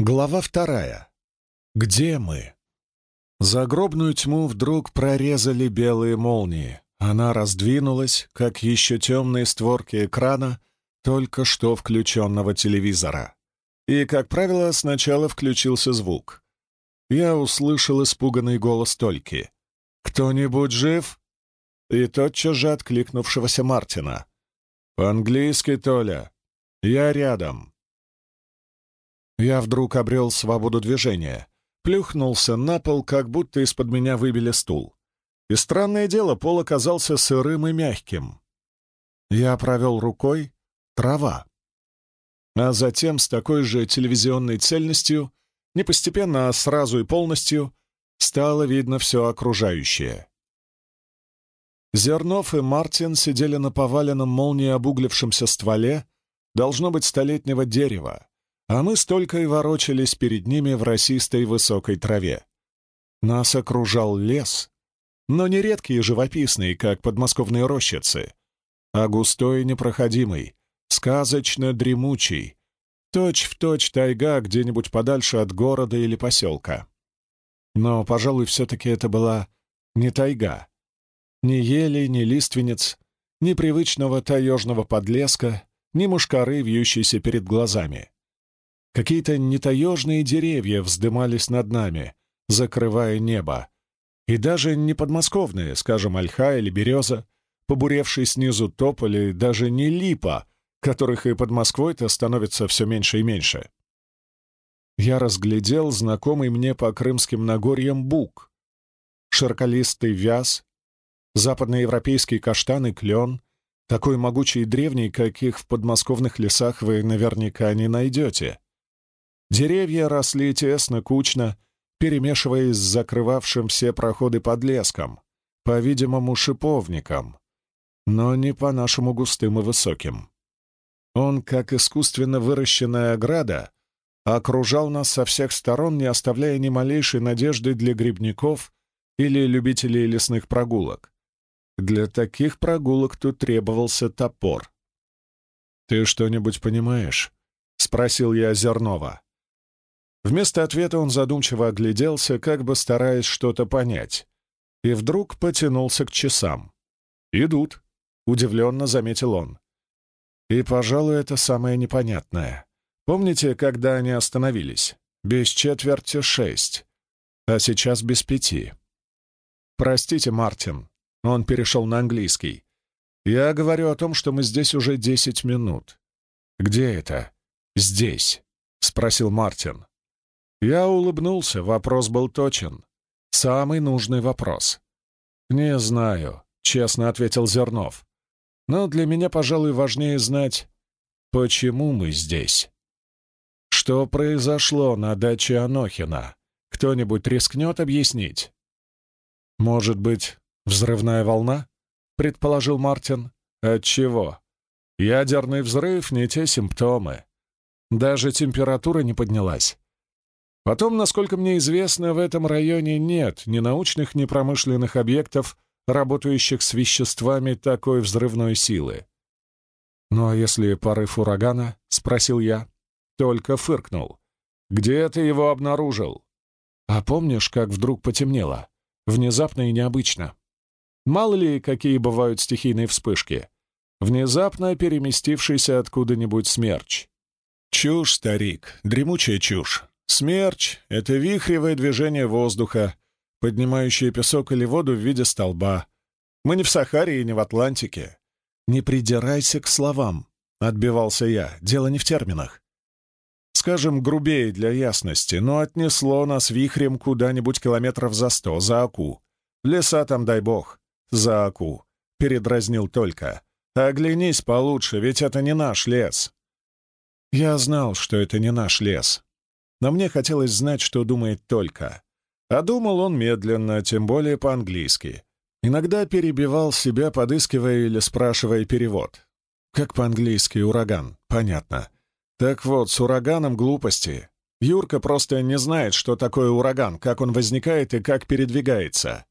Глава вторая. Где мы? Загробную тьму вдруг прорезали белые молнии. Она раздвинулась, как еще темные створки экрана только что включенного телевизора. И, как правило, сначала включился звук. Я услышал испуганный голос Тольки. «Кто-нибудь жив?» И тотчас же откликнувшегося Мартина. «По-английски, Толя. Я рядом». Я вдруг обрел свободу движения, плюхнулся на пол, как будто из-под меня выбили стул. И странное дело, пол оказался сырым и мягким. Я провел рукой — трава. А затем с такой же телевизионной цельностью, не постепенно, а сразу и полностью, стало видно все окружающее. Зернов и Мартин сидели на поваленном молнией обуглившемся стволе, должно быть, столетнего дерева, а мы столько и ворочались перед ними в росистой высокой траве. Нас окружал лес, но не редкий и живописный, как подмосковные рощицы, а густой и непроходимый, сказочно дремучий, точь-в-точь точь тайга где-нибудь подальше от города или поселка. Но, пожалуй, все-таки это была не тайга. Ни ели, ни лиственниц, ни привычного таежного подлеска, ни мушкары, вьющиеся перед глазами. Какие-то нетаежные деревья вздымались над нами, закрывая небо. И даже не подмосковные, скажем, ольха или береза, побуревший снизу тополь даже не липа, которых и под Москвой-то становится все меньше и меньше. Я разглядел знакомый мне по крымским Нагорьям бук, широколистый вяз, западноевропейский каштан и клен, такой могучий и древний, каких в подмосковных лесах вы наверняка не найдете. Деревья росли тесно, кучно, перемешиваясь с закрывавшим все проходы подлеском, по-видимому, шиповником, но не по-нашему густым и высоким. Он, как искусственно выращенная ограда, окружал нас со всех сторон, не оставляя ни малейшей надежды для грибников или любителей лесных прогулок. Для таких прогулок тут требовался топор. «Ты что-нибудь понимаешь?» — спросил я Зернова. Вместо ответа он задумчиво огляделся, как бы стараясь что-то понять, и вдруг потянулся к часам. «Идут», — удивленно заметил он. И, пожалуй, это самое непонятное. Помните, когда они остановились? Без четверти шесть, а сейчас без пяти. «Простите, Мартин», — он перешел на английский. «Я говорю о том, что мы здесь уже десять минут». «Где это?» «Здесь», — спросил Мартин. Я улыбнулся, вопрос был точен. Самый нужный вопрос. «Не знаю», — честно ответил Зернов. «Но для меня, пожалуй, важнее знать, почему мы здесь. Что произошло на даче Анохина? Кто-нибудь рискнет объяснить?» «Может быть, взрывная волна?» — предположил Мартин. «Отчего? Ядерный взрыв — не те симптомы. Даже температура не поднялась. Потом, насколько мне известно, в этом районе нет ни научных, ни промышленных объектов, работающих с веществами такой взрывной силы. «Ну а если порыв урагана?» — спросил я. Только фыркнул. «Где ты его обнаружил?» «А помнишь, как вдруг потемнело? Внезапно и необычно. Мало ли, какие бывают стихийные вспышки. Внезапно переместившийся откуда-нибудь смерч. Чушь, старик, дремучая чушь. Смерч — это вихревое движение воздуха, поднимающее песок или воду в виде столба. Мы не в Сахаре и не в Атлантике. «Не придирайся к словам», — отбивался я. «Дело не в терминах. Скажем, грубее для ясности, но отнесло нас вихрем куда-нибудь километров за сто, за Аку. Леса там, дай бог, за Аку», — передразнил только. «Оглянись получше, ведь это не наш лес». Я знал, что это не наш лес, но мне хотелось знать, что думает только. А думал он медленно, тем более по-английски. Иногда перебивал себя, подыскивая или спрашивая перевод. Как по-английски «ураган», понятно. Так вот, с ураганом глупости. Юрка просто не знает, что такое ураган, как он возникает и как передвигается.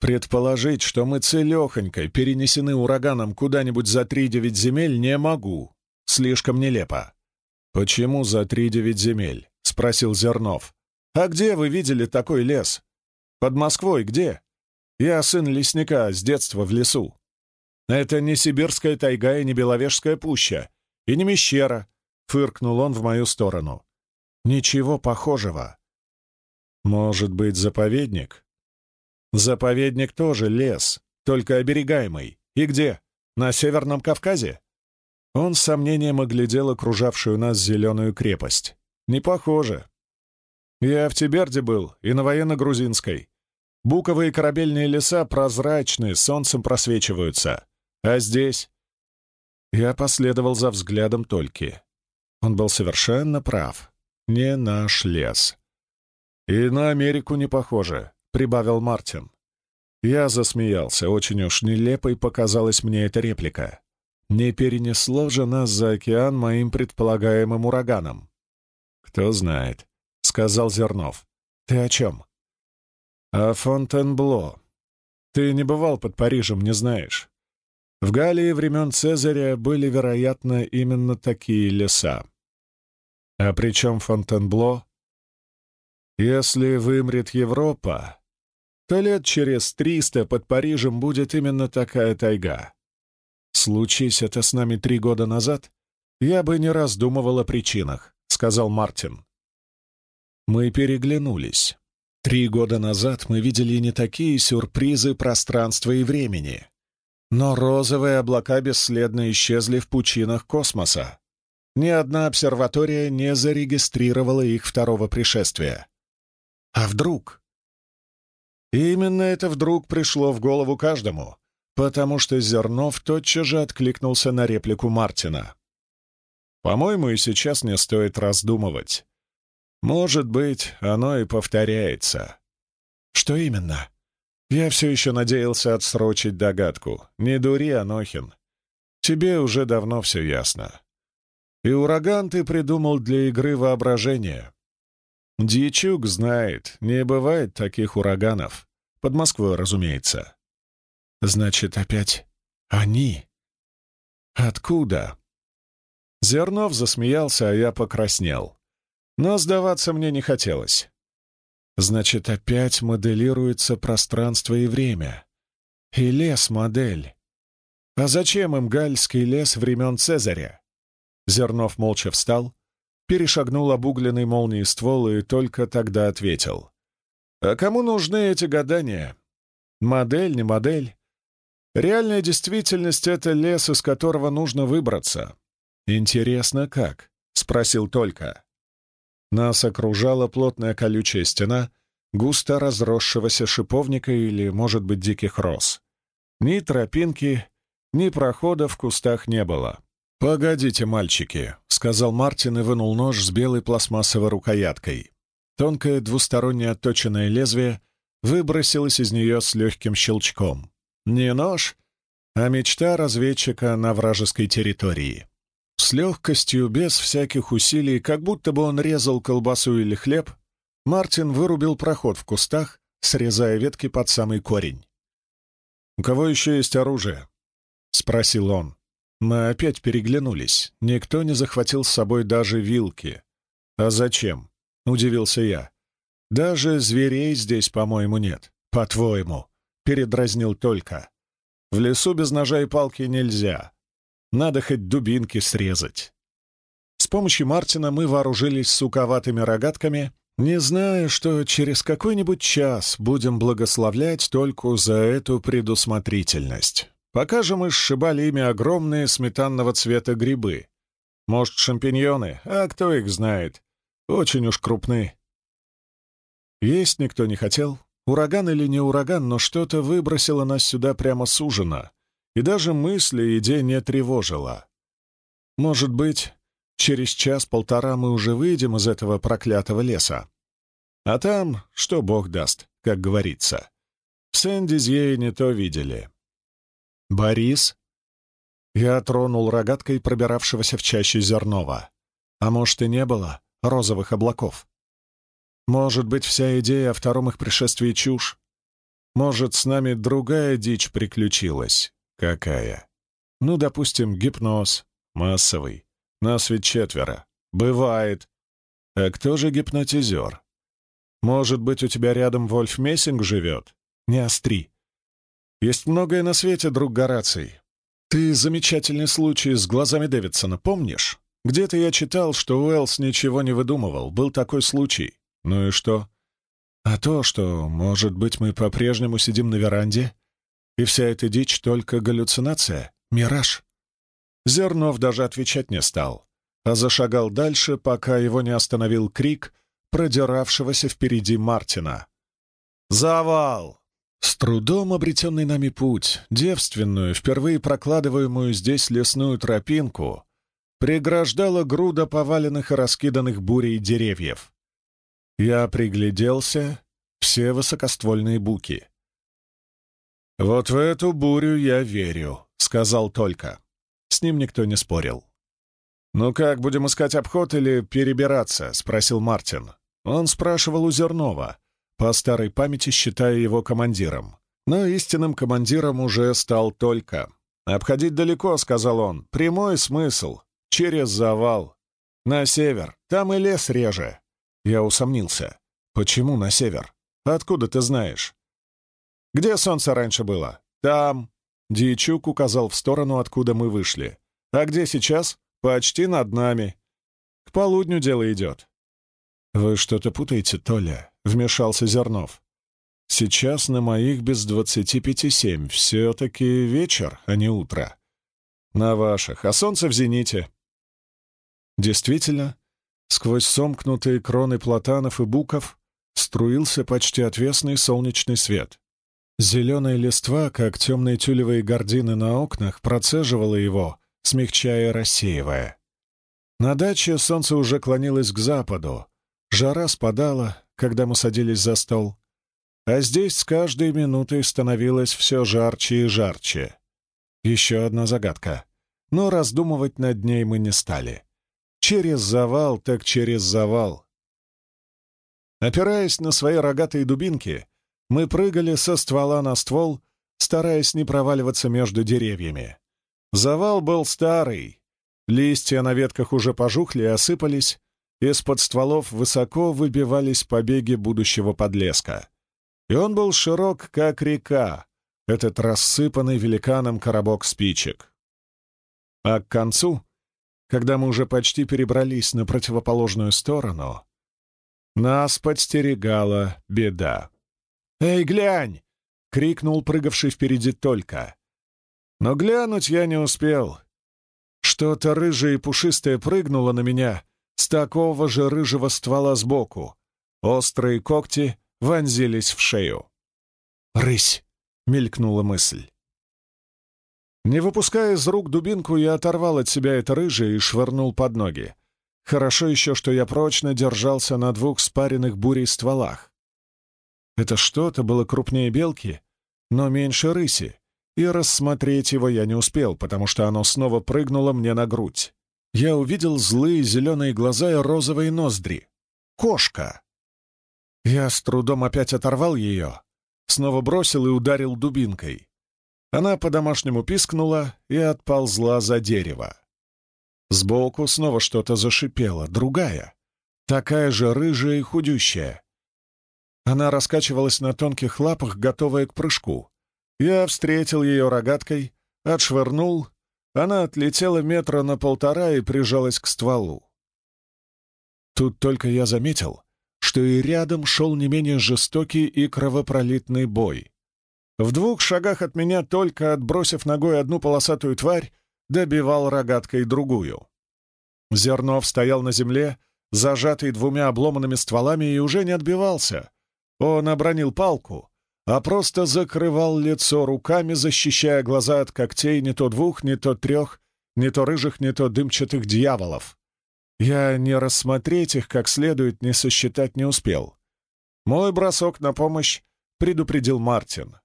Предположить, что мы целехонько перенесены ураганом куда-нибудь за три-девять земель, не могу. Слишком нелепо. Почему за три-девять земель? — спросил Зернов. «А где вы видели такой лес? Под Москвой где? Я сын лесника, с детства в лесу. Это не сибирская тайга и не Беловежская пуща, и не Мещера», — фыркнул он в мою сторону. «Ничего похожего». «Может быть, заповедник?» «Заповедник тоже лес, только оберегаемый. И где? На Северном Кавказе?» Он с сомнением оглядел окружавшую нас зеленую крепость. «Не похоже. Я в Тиберде был и на военно-грузинской. Буковые корабельные леса прозрачные, солнцем просвечиваются. А здесь...» Я последовал за взглядом Тольки. Он был совершенно прав. Не наш лес. «И на Америку не похоже», — прибавил Мартин. Я засмеялся, очень уж нелепой показалась мне эта реплика. Не перенесло же нас за океан моим предполагаемым ураганом. «Кто знает», — сказал Зернов. «Ты о чем?» «О Фонтенбло. Ты не бывал под Парижем, не знаешь. В Галлии времен Цезаря были, вероятно, именно такие леса. А при чем Фонтенбло? Если вымрет Европа, то лет через триста под Парижем будет именно такая тайга. «Случись это с нами три года назад, я бы не раздумывал о причинах», — сказал Мартин. Мы переглянулись. Три года назад мы видели не такие сюрпризы пространства и времени. Но розовые облака бесследно исчезли в пучинах космоса. Ни одна обсерватория не зарегистрировала их второго пришествия. А вдруг? Именно это вдруг пришло в голову каждому, потому что Зернов тотчас же откликнулся на реплику Мартина. «По-моему, и сейчас не стоит раздумывать. Может быть, оно и повторяется». «Что именно?» Я все еще надеялся отсрочить догадку. Не дури, Анохин. Тебе уже давно все ясно. И ураган ты придумал для игры воображения. Дьячук знает, не бывает таких ураганов. Под Москвой, разумеется. Значит, опять они? Откуда? Зернов засмеялся, а я покраснел. Но сдаваться мне не хотелось. Значит, опять моделируется пространство и время. И лес — модель. А зачем им гальский лес времен Цезаря? Зернов молча встал, перешагнул обугленный молнией ствол и только тогда ответил. «А кому нужны эти гадания? Модель, не модель. Реальная действительность — это лес, из которого нужно выбраться. Интересно, как? — спросил только. Нас окружала плотная колючая стена густо разросшегося шиповника или, может быть, диких роз. Ни тропинки, ни прохода в кустах не было. «Погодите, мальчики», — сказал Мартин и вынул нож с белой пластмассовой рукояткой. Тонкое двустороннее отточенное лезвие выбросилось из нее с легким щелчком. Не нож, а мечта разведчика на вражеской территории. С легкостью, без всяких усилий, как будто бы он резал колбасу или хлеб, Мартин вырубил проход в кустах, срезая ветки под самый корень. «У кого еще есть оружие?» — спросил он. Мы опять переглянулись. Никто не захватил с собой даже вилки. «А зачем?» — удивился я. «Даже зверей здесь, по-моему, нет. По-твоему?» — передразнил только. «В лесу без ножа и палки нельзя. Надо хоть дубинки срезать». С помощью Мартина мы вооружились суковатыми рогатками, не зная, что через какой-нибудь час будем благословлять только за эту предусмотрительность. Пока же мы сшибали ими огромные сметанного цвета грибы. Может, шампиньоны, а кто их знает. Очень уж крупны. Есть никто не хотел, Ураган или не ураган, но что-то выбросило нас сюда прямо с ужина, и даже мысли идея не тревожила. Может быть, через час-полтора мы уже выйдем из этого проклятого леса. А там, что Бог даст, как говорится. В Сен-Дизье не то видели. «Борис?» Я тронул рогаткой пробиравшегося в чаще Зернова. А может, и не было розовых облаков. Может быть, вся идея о втором их пришествии — чушь? Может, с нами другая дичь приключилась? Какая? Ну, допустим, гипноз. Массовый. Нас ведь четверо. Бывает. А кто же гипнотизер? Может быть, у тебя рядом Вольф Мессинг живет? Не остри. Есть многое на свете, друг Гораций. Ты замечательный случай с глазами Дэвидсона помнишь? Где-то я читал, что Уэллс ничего не выдумывал. Был такой случай. Ну и что? А то, что, может быть, мы по-прежнему сидим на веранде, и вся эта дичь только галлюцинация, мираж. Зернов даже отвечать не стал, а зашагал дальше, пока его не остановил крик продиравшегося впереди Мартина. «Завал!» С трудом обретенный нами путь, девственную, впервые прокладываемую здесь лесную тропинку, преграждала груда поваленных и раскиданных бурей деревьев. Я пригляделся, все высокоствольные буки. «Вот в эту бурю я верю», — сказал только. С ним никто не спорил. «Ну как, будем искать обход или перебираться?» — спросил Мартин. Он спрашивал у Зернова, по старой памяти считая его командиром. Но истинным командиром уже стал только. «Обходить далеко», — сказал он. «Прямой смысл. Через завал. На север. Там и лес реже». Я усомнился. «Почему на север? Откуда ты знаешь?» «Где солнце раньше было?» «Там». Дьячук указал в сторону, откуда мы вышли. «А где сейчас?» «Почти над нами. К полудню дело идет». «Вы что-то путаете, Толя?» — вмешался Зернов. «Сейчас на моих без двадцати пяти семь. Все-таки вечер, а не утро. На ваших, а солнце в зените». Действительно, сквозь сомкнутые кроны платанов и буков струился почти отвесный солнечный свет. Зеленая листва, как темные тюлевые гардины на окнах, процеживала его, смягчая рассеивая. На даче солнце уже клонилось к западу, Жара спадала, когда мы садились за стол, а здесь с каждой минутой становилось все жарче и жарче. Еще одна загадка, но раздумывать над ней мы не стали. Через завал, так через завал. Опираясь на свои рогатые дубинки, мы прыгали со ствола на ствол, стараясь не проваливаться между деревьями. Завал был старый, листья на ветках уже пожухли и осыпались, из-под стволов высоко выбивались побеги будущего подлеска. И он был широк, как река, этот рассыпанный великаном коробок спичек. А к концу, когда мы уже почти перебрались на противоположную сторону, нас подстерегала беда. «Эй, глянь!» — крикнул прыгавший впереди только. Но глянуть я не успел. Что-то рыжее и пушистое прыгнуло на меня с такого же рыжего ствола сбоку. Острые когти вонзились в шею. «Рысь!» — мелькнула мысль. Не выпуская из рук дубинку, я оторвал от себя это рыжее и швырнул под ноги. Хорошо еще, что я прочно держался на двух спаренных бурей стволах. Это что-то было крупнее белки, но меньше рыси, и рассмотреть его я не успел, потому что оно снова прыгнуло мне на грудь я увидел злые зеленые глаза и розовые ноздри. Кошка! Я с трудом опять оторвал ее, снова бросил и ударил дубинкой. Она по-домашнему пискнула и отползла за дерево. Сбоку снова что-то зашипело, другая, такая же рыжая и худющая. Она раскачивалась на тонких лапах, готовая к прыжку. Я встретил ее рогаткой, отшвырнул она отлетела метра на полтора и прижалась к стволу. Тут только я заметил, что и рядом шел не менее жестокий и кровопролитный бой. В двух шагах от меня, только отбросив ногой одну полосатую тварь, добивал рогаткой другую. Зернов стоял на земле, зажатый двумя обломанными стволами, и уже не отбивался. Он обронил палку, а просто закрывал лицо руками, защищая глаза от когтей не то двух, не то трех, не то рыжих, не то дымчатых дьяволов. Я не рассмотреть их как следует, не сосчитать не успел. Мой бросок на помощь предупредил Мартин.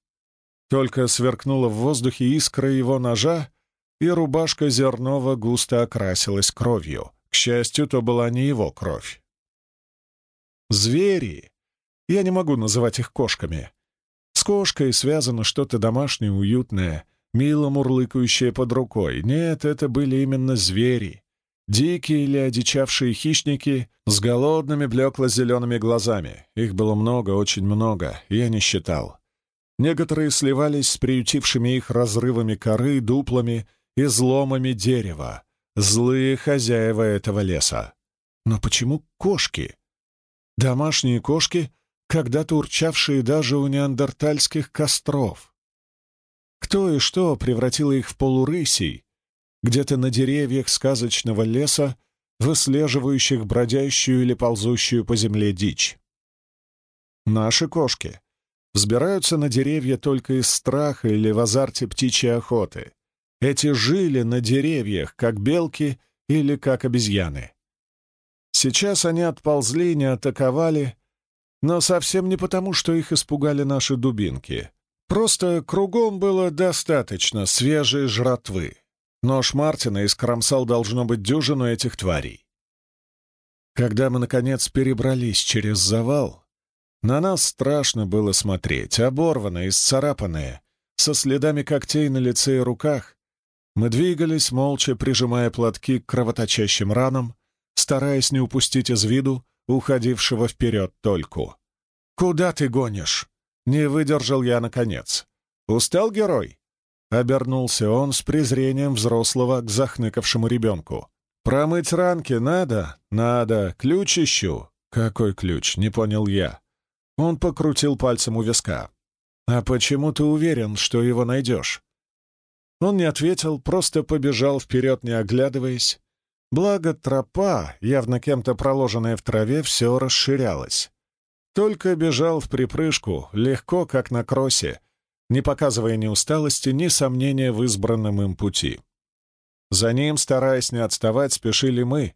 Только сверкнула в воздухе искра его ножа, и рубашка Зернова густо окрасилась кровью. К счастью, то была не его кровь. Звери. Я не могу называть их кошками кошкой связано что-то домашнее, уютное, мило мурлыкающее под рукой. Нет, это были именно звери. Дикие или одичавшие хищники с голодными блекло-зелеными глазами. Их было много, очень много, я не считал. Некоторые сливались с приютившими их разрывами коры, дуплами и зломами дерева. Злые хозяева этого леса. Но почему кошки? Домашние кошки, когда-то урчавшие даже у неандертальских костров. Кто и что превратило их в полурысей, где-то на деревьях сказочного леса, выслеживающих бродящую или ползущую по земле дичь. Наши кошки взбираются на деревья только из страха или в азарте птичьей охоты. Эти жили на деревьях, как белки или как обезьяны. Сейчас они отползли, не атаковали, но совсем не потому, что их испугали наши дубинки. Просто кругом было достаточно свежей жратвы. Нож Мартина искромсал должно быть дюжину этих тварей. Когда мы, наконец, перебрались через завал, на нас страшно было смотреть, оборванные, исцарапанные, со следами когтей на лице и руках. Мы двигались, молча прижимая платки к кровоточащим ранам, стараясь не упустить из виду уходившего вперед Тольку. «Куда ты гонишь?» — не выдержал я наконец. «Устал герой?» Обернулся он с презрением взрослого к захныкавшему ребенку. «Промыть ранки надо? Надо. Ключ ищу». «Какой ключ?» — не понял я. Он покрутил пальцем у виска. «А почему ты уверен, что его найдешь?» Он не ответил, просто побежал вперед, не оглядываясь. Благо, тропа, явно кем-то проложенная в траве, все расширялась. Только бежал в припрыжку, легко, как на кроссе, не показывая ни усталости, ни сомнения в избранном им пути. За ним, стараясь не отставать, спешили мы,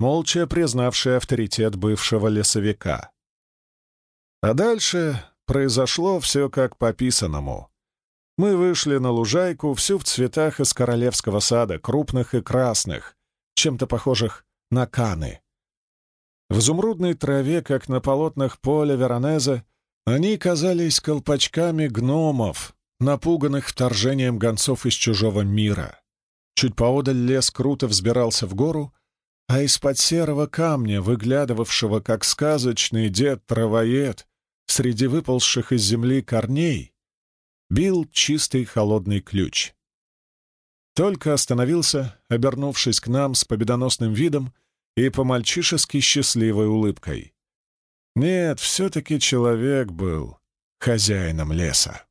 молча признавшие авторитет бывшего лесовика. А дальше произошло все как по писанному. Мы вышли на лужайку, всю в цветах из королевского сада, крупных и красных, чем-то похожих на каны. В изумрудной траве, как на полотнах поля Веронезе, они казались колпачками гномов, напуганных вторжением гонцов из чужого мира. Чуть поодаль лес круто взбирался в гору, а из-под серого камня, выглядывавшего как сказочный дед-травоед среди выползших из земли корней, бил чистый холодный ключ. Только остановился, обернувшись к нам с победоносным видом и по-мальчишески счастливой улыбкой. Нет, все-таки человек был хозяином леса.